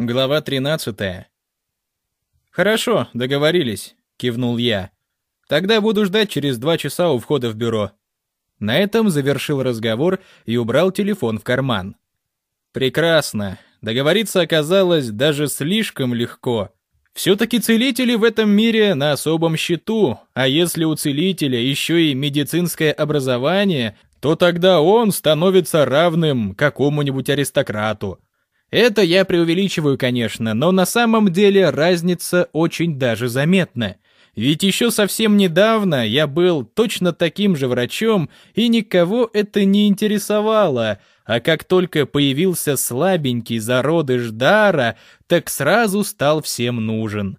Глава 13. «Хорошо, договорились», — кивнул я. «Тогда буду ждать через два часа у входа в бюро». На этом завершил разговор и убрал телефон в карман. «Прекрасно. Договориться оказалось даже слишком легко. Все-таки целители в этом мире на особом счету, а если у целителя еще и медицинское образование, то тогда он становится равным какому-нибудь аристократу. Это я преувеличиваю, конечно, но на самом деле разница очень даже заметна. Ведь еще совсем недавно я был точно таким же врачом, и никого это не интересовало, а как только появился слабенький зародыш дара, так сразу стал всем нужен.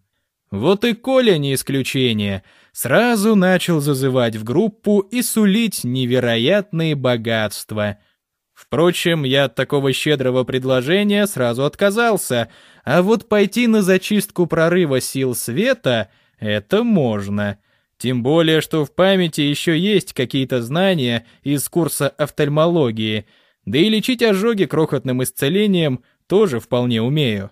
Вот и Коля не исключение, сразу начал зазывать в группу и сулить невероятные богатства — Впрочем, я от такого щедрого предложения сразу отказался, а вот пойти на зачистку прорыва сил света — это можно. Тем более, что в памяти еще есть какие-то знания из курса офтальмологии, да и лечить ожоги крохотным исцелением тоже вполне умею.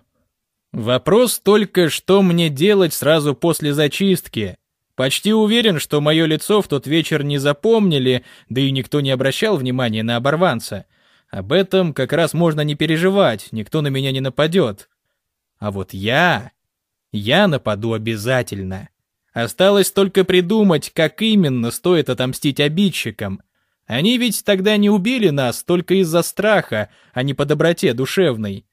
Вопрос только, что мне делать сразу после зачистки. Почти уверен, что мое лицо в тот вечер не запомнили, да и никто не обращал внимания на оборванца — об этом как раз можно не переживать, никто на меня не нападет. А вот я... Я нападу обязательно. Осталось только придумать, как именно стоит отомстить обидчикам. Они ведь тогда не убили нас только из-за страха, а не по доброте душевной.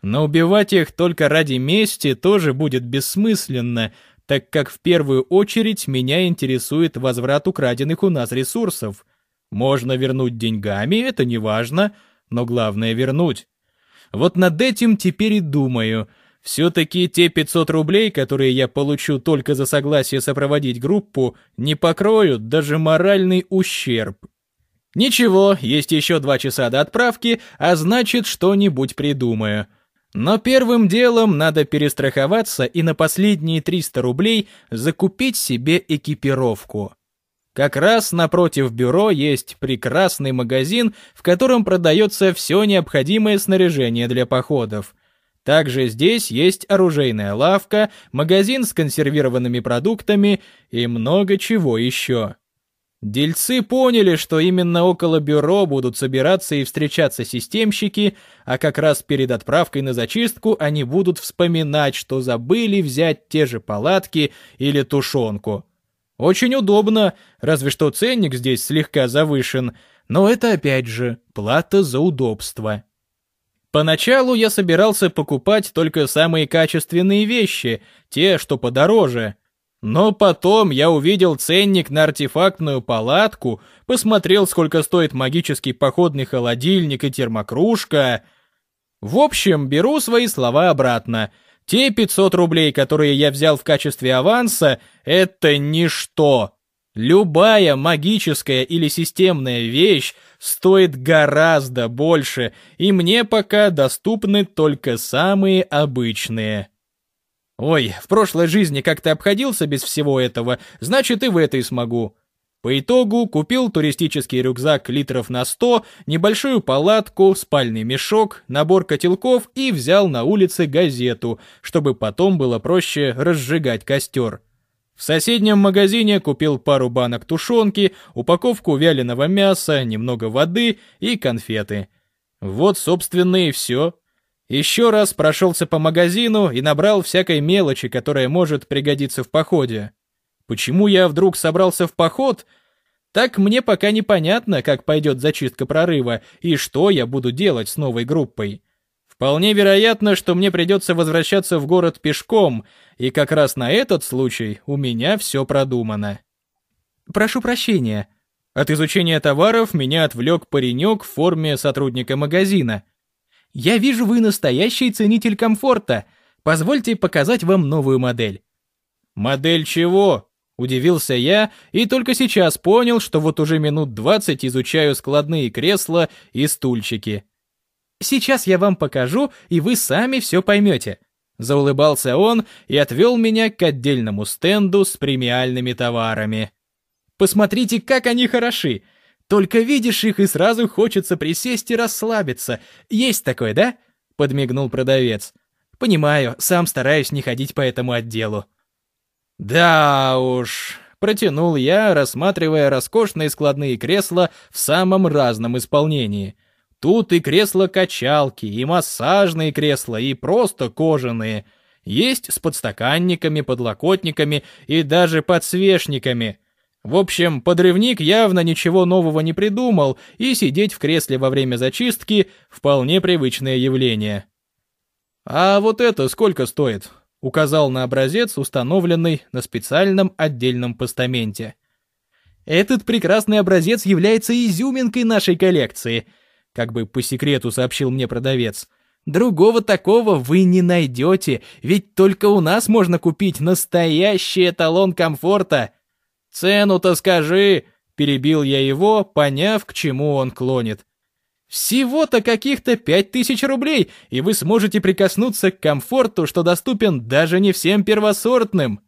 Но убивать их только ради мести тоже будет бессмысленно, так как в первую очередь меня интересует возврат украденных у нас ресурсов — можно вернуть деньгами, это не важно, но главное вернуть. Вот над этим теперь и думаю. Все-таки те 500 рублей, которые я получу только за согласие сопроводить группу, не покроют даже моральный ущерб. Ничего, есть еще два часа до отправки, а значит, что-нибудь придумаю. Но первым делом надо перестраховаться и на последние 300 рублей закупить себе экипировку. Как раз напротив бюро есть прекрасный магазин, в котором продается все необходимое снаряжение для походов. Также здесь есть оружейная лавка, магазин с консервированными продуктами и много чего еще. Дельцы поняли, что именно около бюро будут собираться и встречаться системщики, а как раз перед отправкой на зачистку они будут вспоминать, что забыли взять те же палатки или тушенку. Очень удобно, разве что ценник здесь слегка завышен, но это опять же плата за удобство. Поначалу я собирался покупать только самые качественные вещи, те, что подороже. Но потом я увидел ценник на артефактную палатку, посмотрел, сколько стоит магический походный холодильник и термокружка. В общем, беру свои слова обратно — те 500 рублей, которые я взял в качестве аванса, это ничто. Любая магическая или системная вещь стоит гораздо больше, и мне пока доступны только самые обычные. Ой, в прошлой жизни как-то обходился без всего этого, значит и в этой смогу. По итогу купил туристический рюкзак литров на 100, небольшую палатку, спальный мешок, набор котелков и взял на улице газету, чтобы потом было проще разжигать костер. В соседнем магазине купил пару банок тушенки, упаковку вяленого мяса, немного воды и конфеты. Вот, собственно, и все. Еще раз прошелся по магазину и набрал всякой мелочи, которая может пригодиться в походе. Почему я вдруг собрался в поход? Так мне пока непонятно, как пойдет зачистка прорыва и что я буду делать с новой группой. Вполне вероятно, что мне придется возвращаться в город пешком, и как раз на этот случай у меня все продумано. Прошу прощения. От изучения товаров меня отвлек паренек в форме сотрудника магазина. Я вижу, вы настоящий ценитель комфорта. Позвольте показать вам новую модель. Модель чего? Удивился я и только сейчас понял, что вот уже минут двадцать изучаю складные кресла и стульчики. «Сейчас я вам покажу, и вы сами все поймете», — заулыбался он и отвел меня к отдельному стенду с премиальными товарами. «Посмотрите, как они хороши! Только видишь их и сразу хочется присесть и расслабиться. Есть такое, да?» — подмигнул продавец. Понимаю, сам стараюсь не ходить по этому отделу. Да уж, протянул я, рассматривая роскошные складные кресла в самом разном исполнении. Тут и кресла-качалки, и массажные кресла, и просто кожаные. Есть с подстаканниками, подлокотниками и даже подсвечниками. В общем, подрывник явно ничего нового не придумал, и сидеть в кресле во время зачистки — вполне привычное явление. «А вот это сколько стоит?» — указал на образец, установленный на специальном отдельном постаменте. «Этот прекрасный образец является изюминкой нашей коллекции», — как бы по секрету сообщил мне продавец. «Другого такого вы не найдете, ведь только у нас можно купить настоящий эталон комфорта». «Цену-то скажи!» — перебил я его, поняв, к чему он клонит. «Всего-то каких-то пять тысяч рублей, и вы сможете прикоснуться к комфорту, что доступен даже не всем первосортным».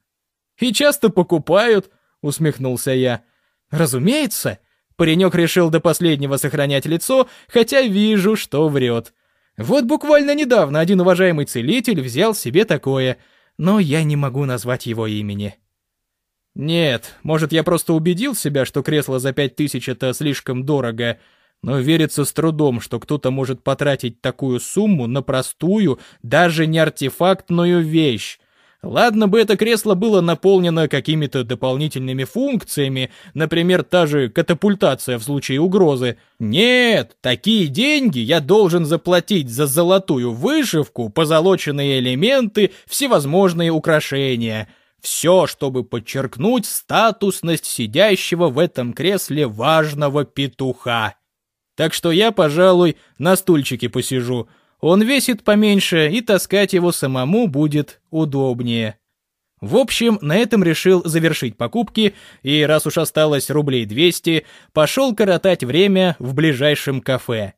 «И часто покупают», — усмехнулся я. «Разумеется». Паренек решил до последнего сохранять лицо, хотя вижу, что врет. Вот буквально недавно один уважаемый целитель взял себе такое, но я не могу назвать его имени. Нет, может, я просто убедил себя, что кресло за пять тысяч это слишком дорого, но верится с трудом, что кто-то может потратить такую сумму на простую, даже не артефактную вещь. Ладно бы это кресло было наполнено какими-то дополнительными функциями, например, та же катапультация в случае угрозы. Нет, такие деньги я должен заплатить за золотую вышивку, позолоченные элементы, всевозможные украшения — все, чтобы подчеркнуть статусность сидящего в этом кресле важного петуха. Так что я, пожалуй, на стульчике посижу. Он весит поменьше, и таскать его самому будет удобнее. В общем, на этом решил завершить покупки, и раз уж осталось рублей 200, пошел коротать время в ближайшем кафе.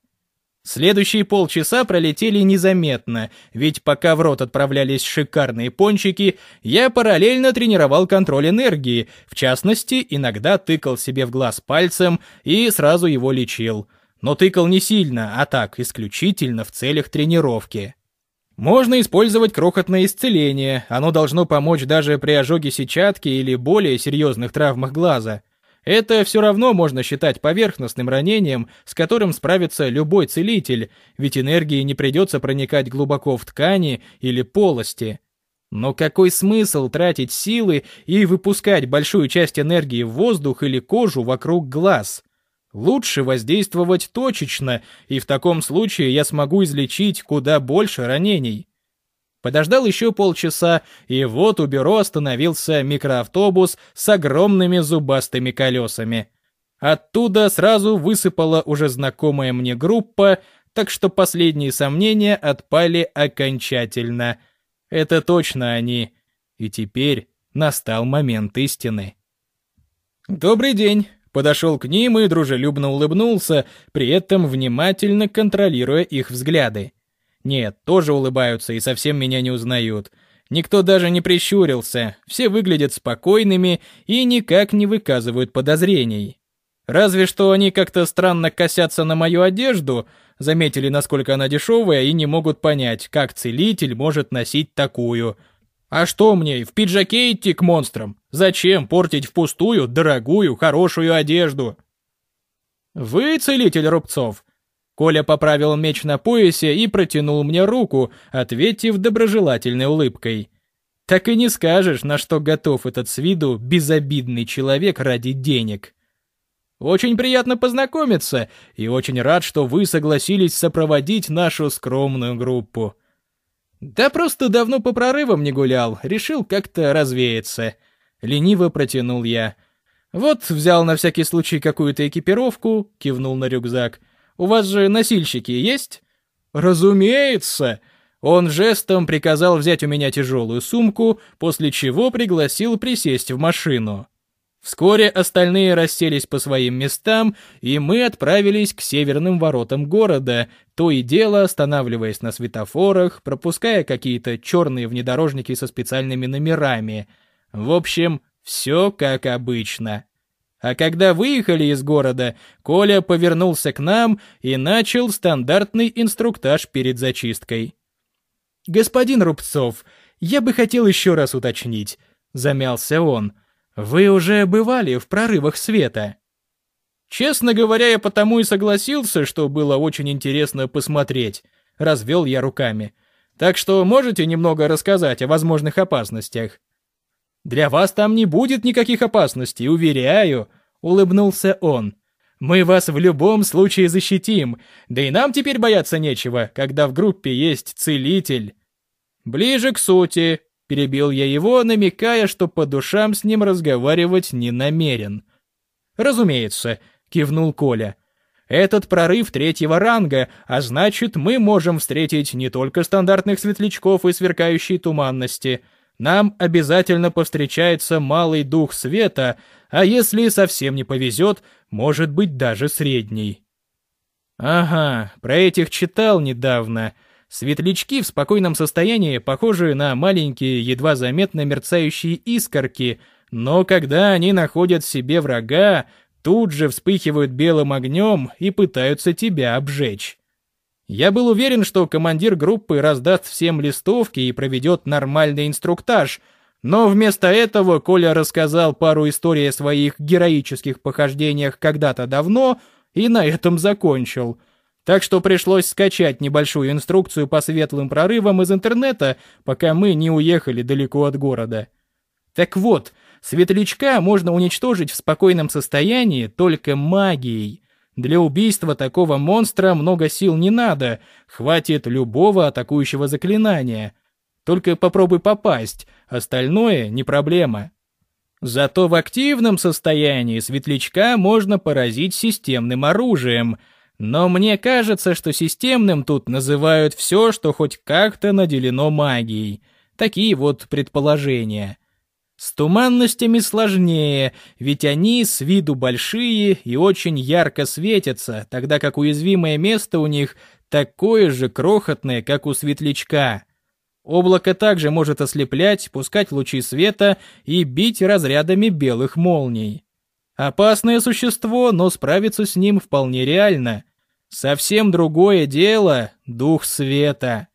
Следующие полчаса пролетели незаметно, ведь пока в рот отправлялись шикарные пончики, я параллельно тренировал контроль энергии, в частности, иногда тыкал себе в глаз пальцем и сразу его лечил. Но тыкал не сильно, а так, исключительно в целях тренировки. Можно использовать крохотное исцеление, оно должно помочь даже при ожоге сетчатки или более серьезных травмах глаза – это все равно можно считать поверхностным ранением, с которым справится любой целитель, ведь энергии не придется проникать глубоко в ткани или полости. Но какой смысл тратить силы и выпускать большую часть энергии в воздух или кожу вокруг глаз? Лучше воздействовать точечно, и в таком случае я смогу излечить куда больше ранений. Подождал еще полчаса, и вот у бюро остановился микроавтобус с огромными зубастыми колесами. Оттуда сразу высыпала уже знакомая мне группа, так что последние сомнения отпали окончательно. Это точно они. И теперь настал момент истины. «Добрый день!» Подошел к ним и дружелюбно улыбнулся, при этом внимательно контролируя их взгляды. Нет, тоже улыбаются и совсем меня не узнают. Никто даже не прищурился, все выглядят спокойными и никак не выказывают подозрений. Разве что они как-то странно косятся на мою одежду, заметили, насколько она дешевая, и не могут понять, как целитель может носить такую. А что мне, в пиджаке идти к монстрам? Зачем портить впустую дорогую, хорошую одежду? Вы целитель Рубцов? Коля поправил меч на поясе и протянул мне руку, ответив доброжелательной улыбкой. Так и не скажешь, на что готов этот с виду безобидный человек ради денег. Очень приятно познакомиться, и очень рад, что вы согласились сопроводить нашу скромную группу. Да просто давно по прорывам не гулял, решил как-то развеяться. Лениво протянул я. Вот взял на всякий случай какую-то экипировку, кивнул на рюкзак — у вас же носильщики есть?» «Разумеется!» Он жестом приказал взять у меня тяжелую сумку, после чего пригласил присесть в машину. Вскоре остальные расселись по своим местам, и мы отправились к северным воротам города, то и дело останавливаясь на светофорах, пропуская какие-то черные внедорожники со специальными номерами. В общем, все как обычно. А когда выехали из города, Коля повернулся к нам и начал стандартный инструктаж перед зачисткой. «Господин Рубцов, я бы хотел еще раз уточнить», — замялся он. «Вы уже бывали в прорывах света?» «Честно говоря, я потому и согласился, что было очень интересно посмотреть», — развел я руками. «Так что можете немного рассказать о возможных опасностях?» «Для вас там не будет никаких опасностей, уверяю», — улыбнулся он. «Мы вас в любом случае защитим, да и нам теперь бояться нечего, когда в группе есть целитель». «Ближе к сути», — перебил я его, намекая, что по душам с ним разговаривать не намерен. «Разумеется», — кивнул Коля. «Этот прорыв третьего ранга, а значит, мы можем встретить не только стандартных светлячков и сверкающей туманности. Нам обязательно повстречается малый дух света, а если совсем не повезет, может быть даже средний». «Ага, про этих читал недавно», — Светлячки в спокойном состоянии похожи на маленькие, едва заметно мерцающие искорки, но когда они находят себе врага, тут же вспыхивают белым огнем и пытаются тебя обжечь. Я был уверен, что командир группы раздаст всем листовки и проведет нормальный инструктаж, но вместо этого Коля рассказал пару историй о своих героических похождениях когда-то давно и на этом закончил — так что пришлось скачать небольшую инструкцию по светлым прорывам из интернета, пока мы не уехали далеко от города. Так вот, светлячка можно уничтожить в спокойном состоянии только магией. Для убийства такого монстра много сил не надо, хватит любого атакующего заклинания. Только попробуй попасть, остальное не проблема. Зато в активном состоянии светлячка можно поразить системным оружием — но мне кажется, что системным тут называют все, что хоть как-то наделено магией. Такие вот предположения. С туманностями сложнее, ведь они с виду большие и очень ярко светятся, тогда как уязвимое место у них такое же крохотное, как у светлячка. Облако также может ослеплять, пускать лучи света и бить разрядами белых молний. Опасное существо, но справиться с ним вполне реально. Совсем другое дело — дух света.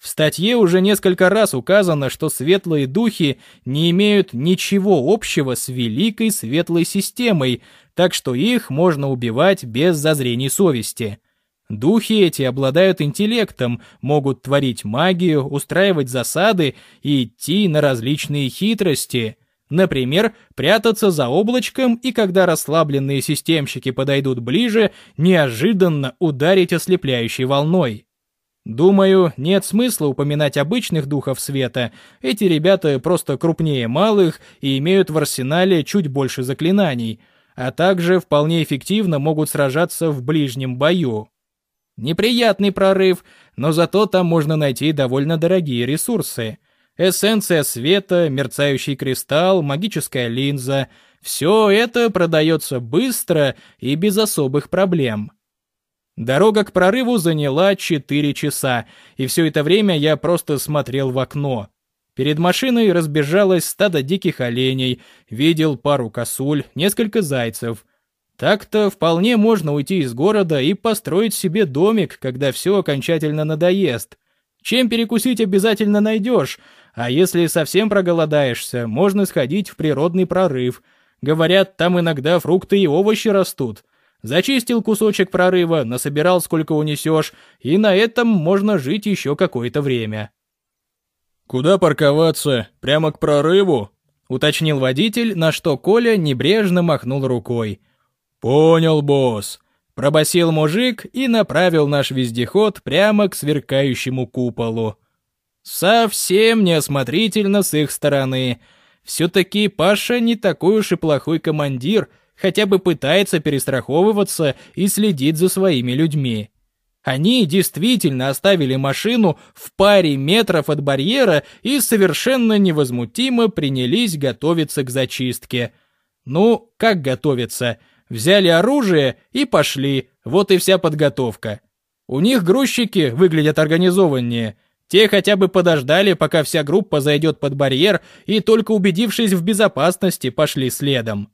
В статье уже несколько раз указано, что светлые духи не имеют ничего общего с великой светлой системой, так что их можно убивать без зазрений совести. Духи эти обладают интеллектом, могут творить магию, устраивать засады и идти на различные хитрости — Например, прятаться за облачком и когда расслабленные системщики подойдут ближе, неожиданно ударить ослепляющей волной. Думаю, нет смысла упоминать обычных духов света, эти ребята просто крупнее малых и имеют в арсенале чуть больше заклинаний, а также вполне эффективно могут сражаться в ближнем бою. Неприятный прорыв, но зато там можно найти довольно дорогие ресурсы — эссенция света, мерцающий кристалл, магическая линза — все это продается быстро и без особых проблем. Дорога к прорыву заняла 4 часа, и все это время я просто смотрел в окно. Перед машиной разбежалось стадо диких оленей, видел пару косуль, несколько зайцев. Так-то вполне можно уйти из города и построить себе домик, когда все окончательно надоест. Чем перекусить обязательно найдешь, а если совсем проголодаешься, можно сходить в природный прорыв. Говорят, там иногда фрукты и овощи растут. Зачистил кусочек прорыва, насобирал сколько унесешь, и на этом можно жить еще какое-то время. «Куда парковаться? Прямо к прорыву?» — уточнил водитель, на что Коля небрежно махнул рукой. «Понял, босс», — пробасил мужик и направил наш вездеход прямо к сверкающему куполу. Совсем неосмотрительно с их стороны. Все-таки Паша не такой уж и плохой командир, хотя бы пытается перестраховываться и следить за своими людьми. Они действительно оставили машину в паре метров от барьера и совершенно невозмутимо принялись готовиться к зачистке. Ну, как готовиться? Взяли оружие и пошли, вот и вся подготовка. У них грузчики выглядят организованнее, те хотя бы подождали, пока вся группа зайдет под барьер, и только убедившись в безопасности, пошли следом.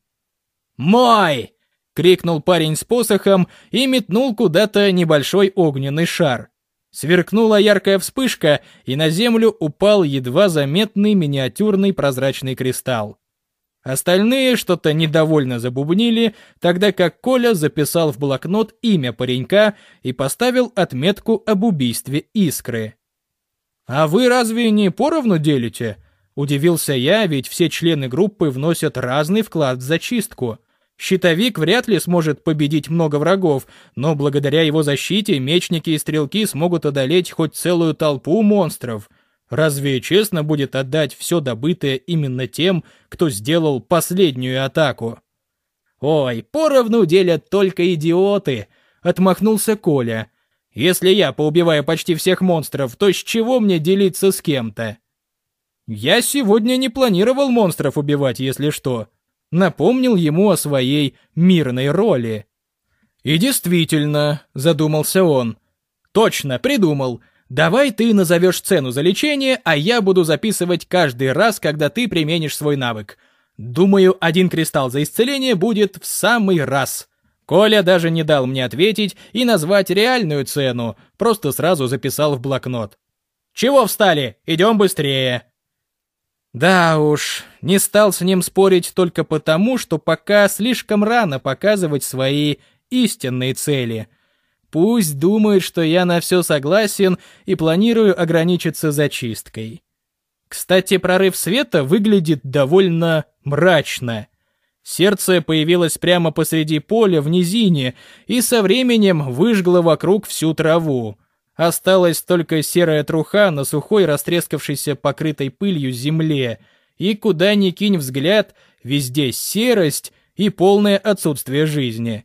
«Мой!» — крикнул парень с посохом и метнул куда-то небольшой огненный шар. Сверкнула яркая вспышка, и на землю упал едва заметный миниатюрный прозрачный кристалл. Остальные что-то недовольно забубнили, тогда как Коля записал в блокнот имя паренька и поставил отметку об убийстве Искры. «А вы разве не поровну делите?» Удивился я, ведь все члены группы вносят разный вклад в зачистку. Щитовик вряд ли сможет победить много врагов, но благодаря его защите мечники и стрелки смогут одолеть хоть целую толпу монстров. Разве честно будет отдать все добытое именно тем, кто сделал последнюю атаку? «Ой, поровну делят только идиоты!» — отмахнулся Коля. «Если я поубиваю почти всех монстров, то с чего мне делиться с кем-то?» «Я сегодня не планировал монстров убивать, если что», напомнил ему о своей мирной роли. «И действительно», — задумался он. «Точно, придумал. Давай ты назовешь цену за лечение, а я буду записывать каждый раз, когда ты применишь свой навык. Думаю, один кристалл за исцеление будет в самый раз». Коля даже не дал мне ответить и назвать реальную цену, просто сразу записал в блокнот. «Чего встали? Идем быстрее!» Да уж, не стал с ним спорить только потому, что пока слишком рано показывать свои истинные цели. Пусть думает, что я на все согласен и планирую ограничиться зачисткой. Кстати, прорыв света выглядит довольно мрачно. Сердце появилось прямо посреди поля в низине и со временем выжгло вокруг всю траву. Осталась только серая труха на сухой, растрескавшейся, покрытой пылью земле, и куда ни кинь взгляд, везде серость и полное отсутствие жизни.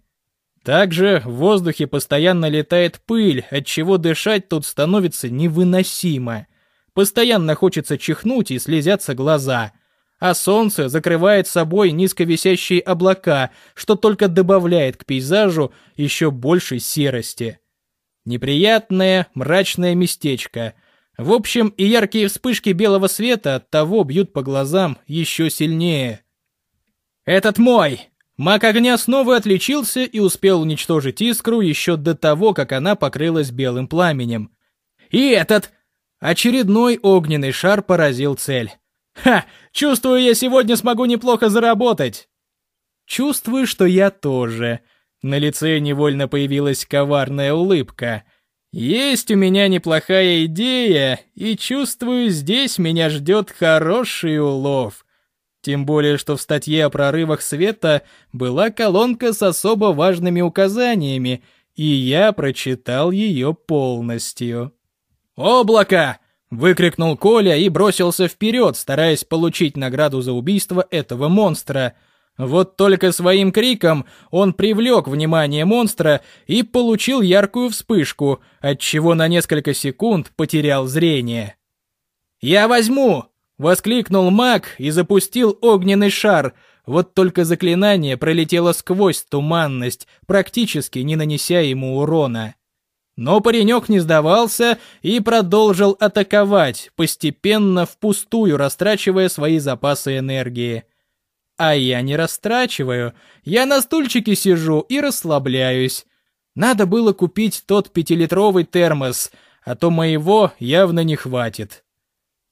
Также в воздухе постоянно летает пыль, отчего дышать тут становится невыносимо. Постоянно хочется чихнуть и слезятся глаза. А солнце закрывает собой низковисящие облака, что только добавляет к пейзажу еще большей серости. Неприятное, мрачное местечко. В общем, и яркие вспышки белого света от того бьют по глазам еще сильнее. «Этот мой!» Маг огня снова отличился и успел уничтожить искру еще до того, как она покрылась белым пламенем. «И этот!» Очередной огненный шар поразил цель. «Ха! Чувствую, я сегодня смогу неплохо заработать!» «Чувствую, что я тоже», на лице невольно появилась коварная улыбка. «Есть у меня неплохая идея, и чувствую, здесь меня ждет хороший улов». Тем более, что в статье о прорывах света была колонка с особо важными указаниями, и я прочитал ее полностью. «Облако!» — выкрикнул Коля и бросился вперед, стараясь получить награду за убийство этого монстра — вот только своим криком он привлек внимание монстра и получил яркую вспышку, отчего на несколько секунд потерял зрение. «Я возьму!» — воскликнул маг и запустил огненный шар, вот только заклинание пролетело сквозь туманность, практически не нанеся ему урона. Но паренек не сдавался и продолжил атаковать, постепенно впустую растрачивая свои запасы энергии. А я не растрачиваю. Я на стульчике сижу и расслабляюсь. Надо было купить тот пятилитровый термос, а то моего явно не хватит.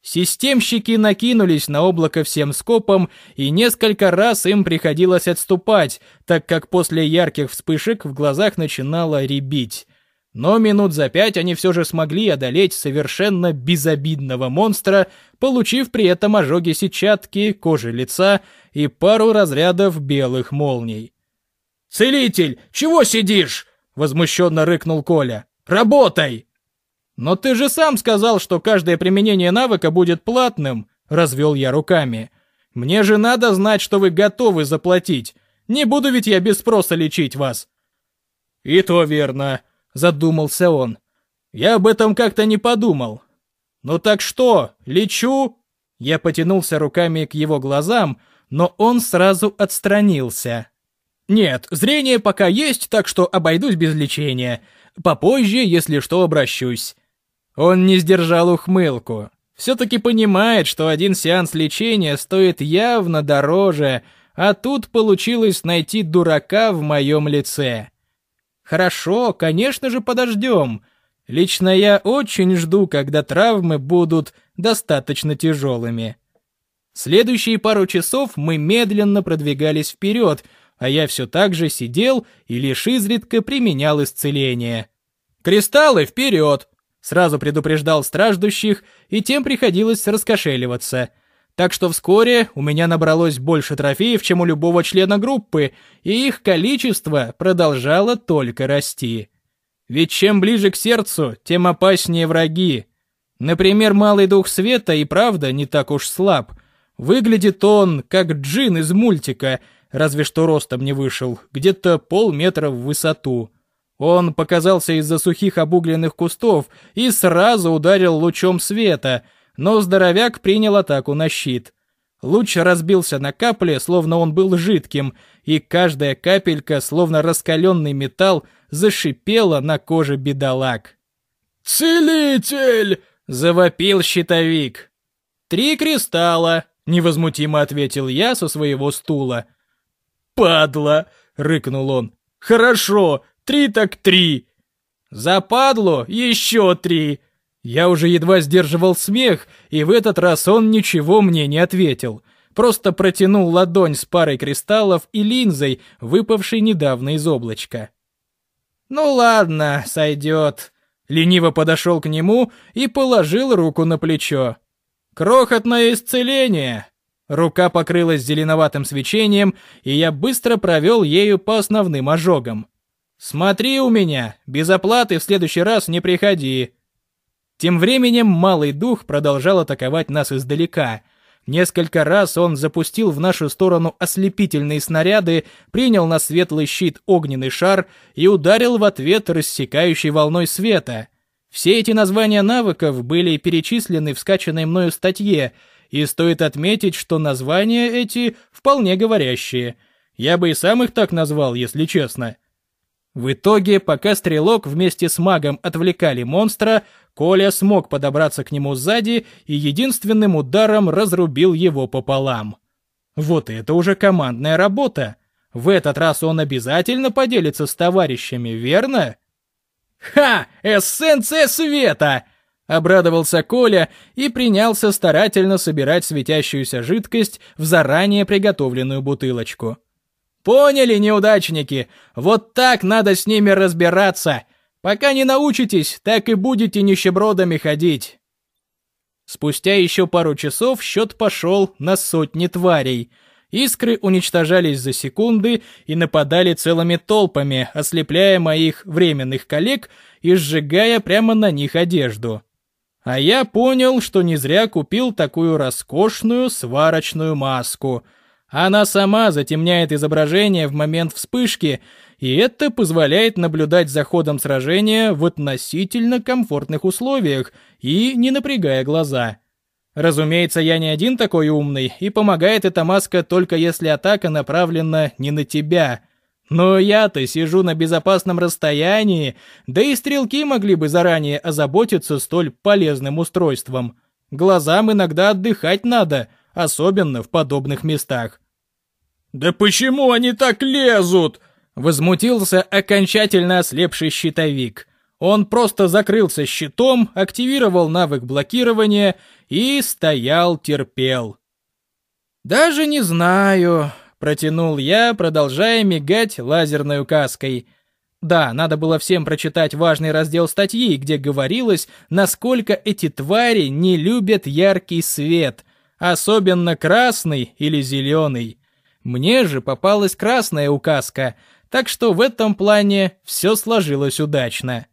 Системщики накинулись на облако всем скопом, и несколько раз им приходилось отступать, так как после ярких вспышек в глазах начинало рябить. Но минут за пять они все же смогли одолеть совершенно безобидного монстра, получив при этом ожоги сетчатки, кожи лица и пару разрядов белых молний. «Целитель, чего сидишь?» — возмущенно рыкнул Коля. «Работай!» «Но ты же сам сказал, что каждое применение навыка будет платным», — развел я руками. «Мне же надо знать, что вы готовы заплатить. Не буду ведь я без спроса лечить вас». «И то верно», задумался он. Я об этом как-то не подумал. Ну так что, лечу? Я потянулся руками к его глазам, но он сразу отстранился. Нет, зрение пока есть, так что обойдусь без лечения. Попозже, если что, обращусь. Он не сдержал ухмылку. Все-таки понимает, что один сеанс лечения стоит явно дороже, а тут получилось найти дурака в моем лице. «Хорошо, конечно же, подождем!» Лично я очень жду, когда травмы будут достаточно тяжелыми. Следующие пару часов мы медленно продвигались вперед, а я все так же сидел и лишь изредка применял исцеление. «Кристаллы вперед!» Сразу предупреждал страждущих, и тем приходилось раскошеливаться. Так что вскоре у меня набралось больше трофеев, чем у любого члена группы, и их количество продолжало только расти. Ведь чем ближе к сердцу, тем опаснее враги. Например, Малый Дух Света и правда не так уж слаб. Выглядит он, как джин из мультика, разве что ростом не вышел, где-то полметра в высоту. Он показался из-за сухих обугленных кустов и сразу ударил лучом света, но здоровяк принял атаку на щит. Луч разбился на капле, словно он был жидким, и каждая капелька, словно раскаленный металл, зашипела на коже бедолаг. «Целитель!» — завопил щитовик. «Три кристалла!» — невозмутимо ответил я со своего стула. «Падла!» — рыкнул он. «Хорошо, Три так три. Западло еще три. Я уже едва сдерживал смех, и в этот раз он ничего мне не ответил. Просто протянул ладонь с парой кристаллов и линзой, выпавшей недавно из облачка. «Ну ладно, сойдет». Лениво подошел к нему и положил руку на плечо. «Крохотное исцеление!» Рука покрылась зеленоватым свечением, и я быстро провел ею по основным ожогам. «Смотри у меня, без оплаты в следующий раз не приходи». Тем временем малый дух продолжал атаковать нас издалека. Несколько раз он запустил в нашу сторону ослепительные снаряды, принял на светлый щит огненный шар и ударил в ответ рассекающей волной света. Все эти названия навыков были перечислены в скачанной мною статье, и стоит отметить, что названия эти вполне говорящие. Я бы и сам их так назвал, если честно. В итоге, пока стрелок вместе с магом отвлекали монстра, Коля смог подобраться к нему сзади и единственным ударом разрубил его пополам. Вот это уже командная работа. В этот раз он обязательно поделится с товарищами, верно? «Ха! Эссенция света!» Обрадовался Коля и принялся старательно собирать светящуюся жидкость в заранее приготовленную бутылочку. Поняли, неудачники? Вот так надо с ними разбираться. Пока не научитесь, так и будете нищебродами ходить. Спустя еще пару часов счет пошел на сотни тварей. Искры уничтожались за секунды и нападали целыми толпами, ослепляя моих временных коллег и сжигая прямо на них одежду. А я понял, что не зря купил такую роскошную сварочную маску — она сама затемняет изображение в момент вспышки, и это позволяет наблюдать за ходом сражения в относительно комфортных условиях и не напрягая глаза. Разумеется, я не один такой умный, и помогает эта маска только если атака направлена не на тебя. Но я-то сижу на безопасном расстоянии, да и стрелки могли бы заранее озаботиться столь полезным устройством. Глазам иногда отдыхать надо, особенно в подобных местах. «Да почему они так лезут?» Возмутился окончательно ослепший щитовик. Он просто закрылся щитом, активировал навык блокирования и стоял терпел. «Даже не знаю», — протянул я, продолжая мигать лазерной указкой. Да, надо было всем прочитать важный раздел статьи, где говорилось, насколько эти твари не любят яркий свет, особенно красный или зеленый. Мне же попалась красная указка, так что в этом плане все сложилось удачно.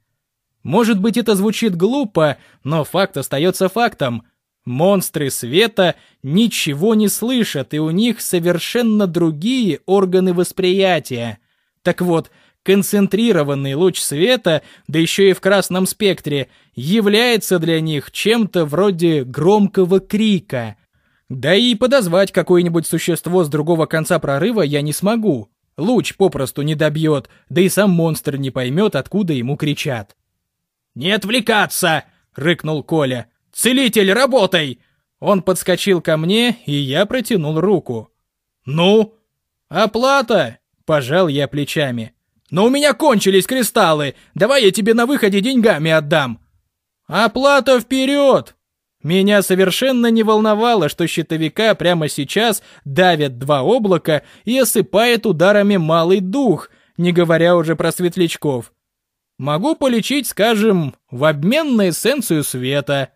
Может быть, это звучит глупо, но факт остается фактом. Монстры света ничего не слышат, и у них совершенно другие органы восприятия. Так вот, концентрированный луч света, да еще и в красном спектре, является для них чем-то вроде громкого крика. Да и подозвать какое-нибудь существо с другого конца прорыва я не смогу. Луч попросту не добьет, да и сам монстр не поймет, откуда ему кричат. «Не отвлекаться!» — рыкнул Коля. «Целитель, работай!» Он подскочил ко мне, и я протянул руку. «Ну?» «Оплата!» — пожал я плечами. Но у меня кончились кристаллы. Давай я тебе на выходе деньгами отдам. Оплата вперед! Меня совершенно не волновало, что щитовика прямо сейчас давят два облака и осыпает ударами малый дух, не говоря уже про светлячков. Могу полечить, скажем, в обмен на эссенцию света.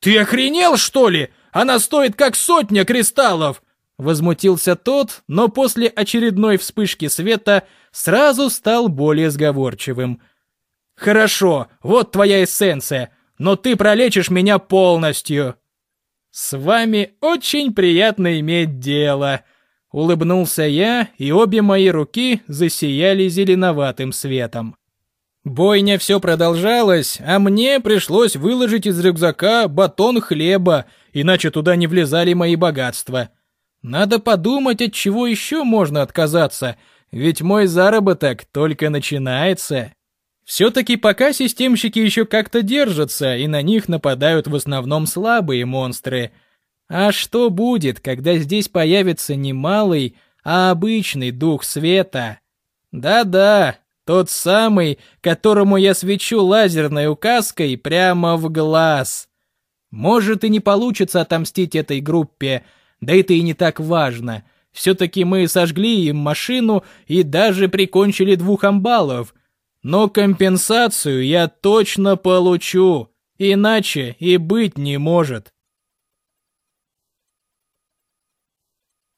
«Ты охренел, что ли? Она стоит как сотня кристаллов!» Возмутился тот, но после очередной вспышки света сразу стал более сговорчивым. «Хорошо, вот твоя эссенция, но ты пролечишь меня полностью!» «С вами очень приятно иметь дело», — улыбнулся я, и обе мои руки засияли зеленоватым светом. Бойня все продолжалась, а мне пришлось выложить из рюкзака батон хлеба, иначе туда не влезали мои богатства. Надо подумать, от чего еще можно отказаться, ведь мой заработок только начинается. Все-таки пока системщики еще как-то держатся, и на них нападают в основном слабые монстры. А что будет, когда здесь появится не малый, а обычный дух света? Да-да, тот самый, которому я свечу лазерной указкой прямо в глаз. Может и не получится отомстить этой группе, да это и не так важно. Все-таки мы сожгли им машину и даже прикончили двух амбалов. Но компенсацию я точно получу, иначе и быть не может.